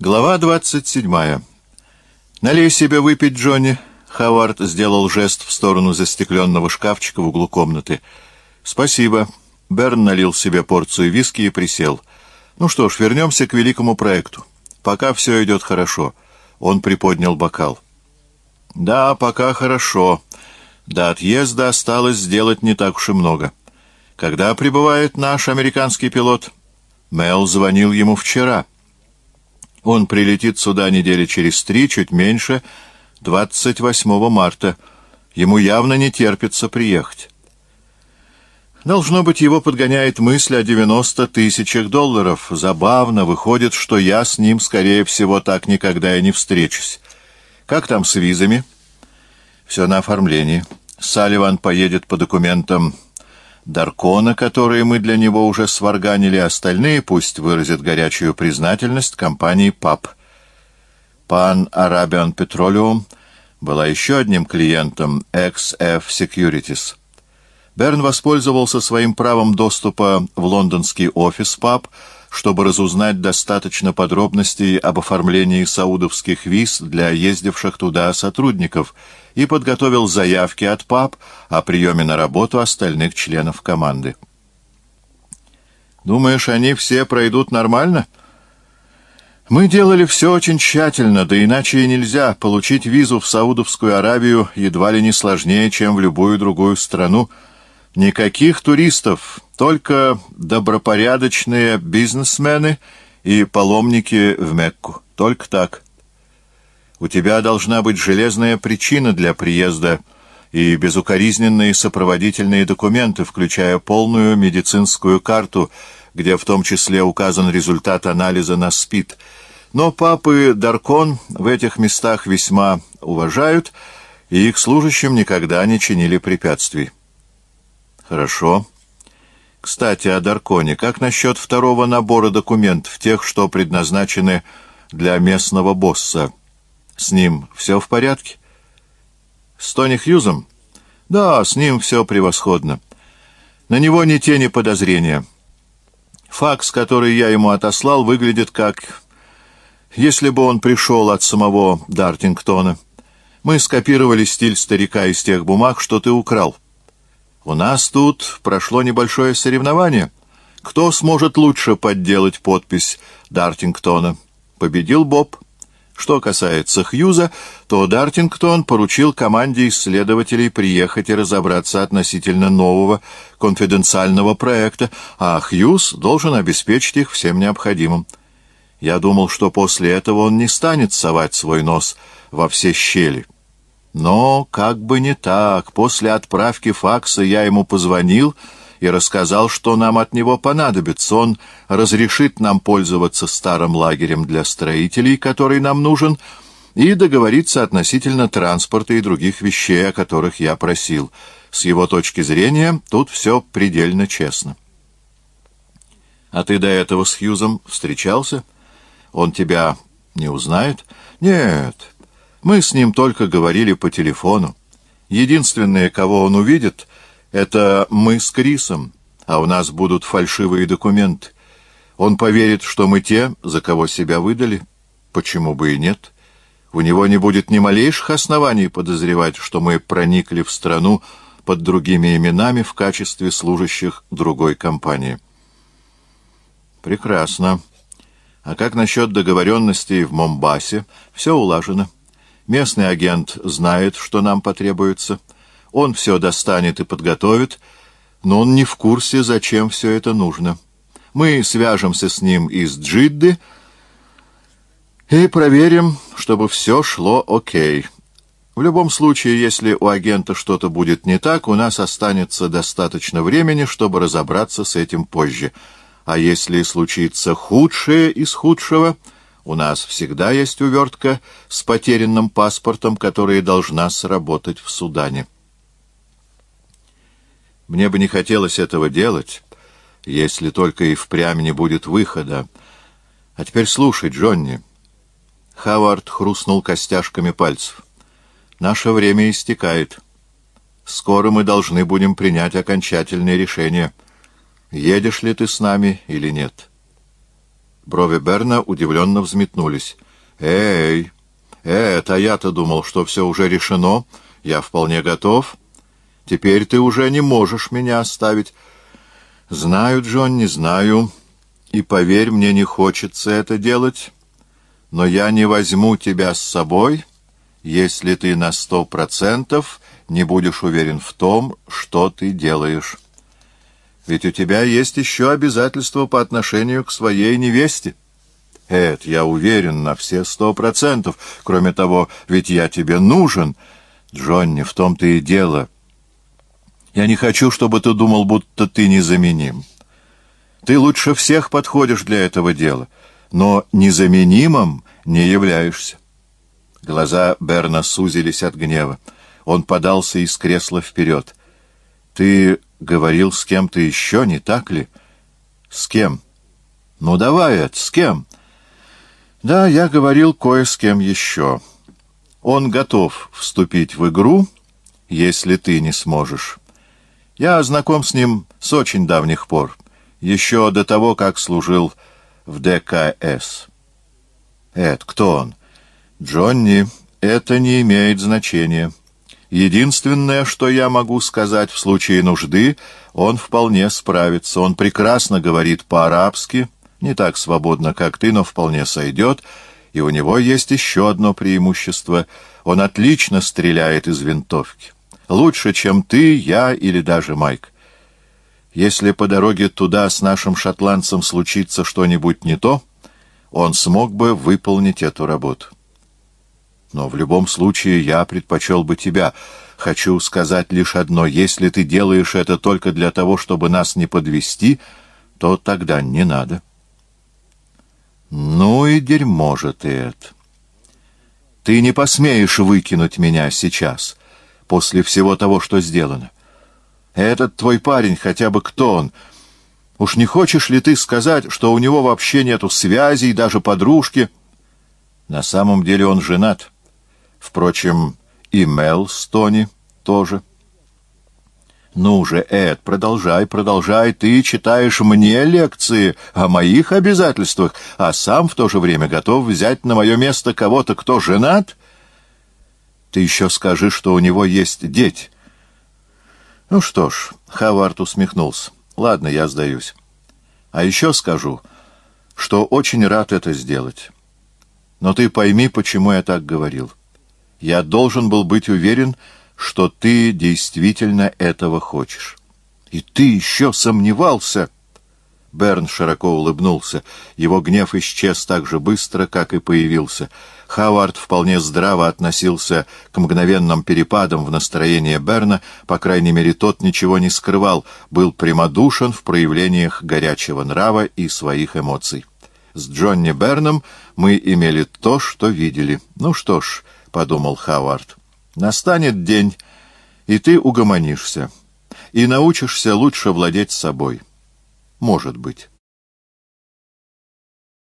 Глава двадцать седьмая. «Налей себе выпить, Джонни». Хавард сделал жест в сторону застекленного шкафчика в углу комнаты. «Спасибо». Берн налил себе порцию виски и присел. «Ну что ж, вернемся к великому проекту. Пока все идет хорошо». Он приподнял бокал. «Да, пока хорошо. До отъезда осталось сделать не так уж и много. Когда прибывает наш американский пилот?» Мел звонил ему вчера. Он прилетит сюда недели через три, чуть меньше, 28 марта. Ему явно не терпится приехать. Должно быть, его подгоняет мысль о 90 тысячах долларов. Забавно, выходит, что я с ним, скорее всего, так никогда и не встречусь. Как там с визами? Все на оформлении. Салливан поедет по документам Даркона, которые мы для него уже сварганили, остальные пусть выразят горячую признательность компании ПАП. Пан Arabian Petroleum была еще одним клиентом XF Securities. Берн воспользовался своим правом доступа в лондонский офис ПАП, чтобы разузнать достаточно подробностей об оформлении саудовских виз для ездивших туда сотрудников — и подготовил заявки от ПАП о приеме на работу остальных членов команды. «Думаешь, они все пройдут нормально?» «Мы делали все очень тщательно, да иначе и нельзя. Получить визу в Саудовскую Аравию едва ли не сложнее, чем в любую другую страну. Никаких туристов, только добропорядочные бизнесмены и паломники в Мекку. Только так». У тебя должна быть железная причина для приезда и безукоризненные сопроводительные документы, включая полную медицинскую карту, где в том числе указан результат анализа на СПИД. Но папы Даркон в этих местах весьма уважают, и их служащим никогда не чинили препятствий. Хорошо. Кстати, о Дарконе. Как насчет второго набора документов, тех, что предназначены для местного босса? С ним все в порядке? С Тони Хьюзом? Да, с ним все превосходно. На него ни тени подозрения. Факс, который я ему отослал, выглядит как... Если бы он пришел от самого Дартингтона. Мы скопировали стиль старика из тех бумаг, что ты украл. У нас тут прошло небольшое соревнование. Кто сможет лучше подделать подпись Дартингтона? Победил Боб. Что касается Хьюза, то Дартингтон поручил команде исследователей приехать и разобраться относительно нового конфиденциального проекта, а Хьюз должен обеспечить их всем необходимым. Я думал, что после этого он не станет совать свой нос во все щели. Но как бы не так. После отправки факса я ему позвонил и рассказал, что нам от него понадобится. Он разрешит нам пользоваться старым лагерем для строителей, который нам нужен, и договориться относительно транспорта и других вещей, о которых я просил. С его точки зрения тут все предельно честно. А ты до этого с Хьюзом встречался? Он тебя не узнает? Нет, мы с ним только говорили по телефону. Единственное, кого он увидит — это мы с Крисом, а у нас будут фальшивые документы. Он поверит, что мы те, за кого себя выдали. Почему бы и нет? У него не будет ни малейших оснований подозревать, что мы проникли в страну под другими именами в качестве служащих другой компании. Прекрасно. А как насчет договоренностей в Момбасе? Все улажено. Местный агент знает, что нам потребуется — он все достанет и подготовит, но он не в курсе, зачем все это нужно. Мы свяжемся с ним из Джидды и проверим, чтобы все шло окей. В любом случае, если у агента что-то будет не так, у нас останется достаточно времени, чтобы разобраться с этим позже. А если случится худшее из худшего, у нас всегда есть увертка с потерянным паспортом, которая должна сработать в Судане. Мне бы не хотелось этого делать, если только и впрямь не будет выхода. А теперь слушай, Джонни. Хавард хрустнул костяшками пальцев. Наше время истекает. Скоро мы должны будем принять окончательное решение, едешь ли ты с нами или нет. Брови Берна удивленно взметнулись. «Эй! Это я-то думал, что все уже решено. Я вполне готов. Теперь ты уже не можешь меня оставить». «Знаю, Джон, не знаю. И поверь, мне не хочется это делать. Но я не возьму тебя с собой, если ты на сто процентов не будешь уверен в том, что ты делаешь». Ведь у тебя есть еще обязательства по отношению к своей невесте. Эд, я уверен на все сто процентов. Кроме того, ведь я тебе нужен. Джонни, в том-то и дело. Я не хочу, чтобы ты думал, будто ты незаменим. Ты лучше всех подходишь для этого дела, но незаменимым не являешься. Глаза Берна сузились от гнева. Он подался из кресла вперед. Ты говорил с кем-то еще, не так ли? С кем? Ну, давай, Эд, с кем? Да, я говорил кое с кем еще. Он готов вступить в игру, если ты не сможешь. Я знаком с ним с очень давних пор, еще до того, как служил в ДКС. Эд, кто он? Джонни, это не имеет значения. Единственное, что я могу сказать в случае нужды, он вполне справится. Он прекрасно говорит по-арабски, не так свободно, как ты, но вполне сойдет. И у него есть еще одно преимущество. Он отлично стреляет из винтовки. Лучше, чем ты, я или даже Майк. Если по дороге туда с нашим шотландцем случится что-нибудь не то, он смог бы выполнить эту работу. Но в любом случае я предпочел бы тебя. Хочу сказать лишь одно. Если ты делаешь это только для того, чтобы нас не подвести, то тогда не надо. Ну и дерьмо же ты это. Ты не посмеешь выкинуть меня сейчас, после всего того, что сделано. Этот твой парень, хотя бы кто он, уж не хочешь ли ты сказать, что у него вообще нету связей, даже подружки? На самом деле он женат. Впрочем, и Мел с Тони тоже. «Ну же, Эд, продолжай, продолжай. Ты читаешь мне лекции о моих обязательствах, а сам в то же время готов взять на мое место кого-то, кто женат? Ты еще скажи, что у него есть дети». «Ну что ж», — Хавард усмехнулся, — «ладно, я сдаюсь. А еще скажу, что очень рад это сделать. Но ты пойми, почему я так говорил. Я должен был быть уверен, что ты действительно этого хочешь. И ты еще сомневался? Берн широко улыбнулся. Его гнев исчез так же быстро, как и появился. Хавард вполне здраво относился к мгновенным перепадам в настроении Берна, по крайней мере, тот ничего не скрывал, был прямодушен в проявлениях горячего нрава и своих эмоций. С Джонни Берном мы имели то, что видели. Ну что ж... — подумал Хавард. «Настанет день, и ты угомонишься, и научишься лучше владеть собой. Может быть».